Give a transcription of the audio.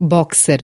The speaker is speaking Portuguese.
boxer.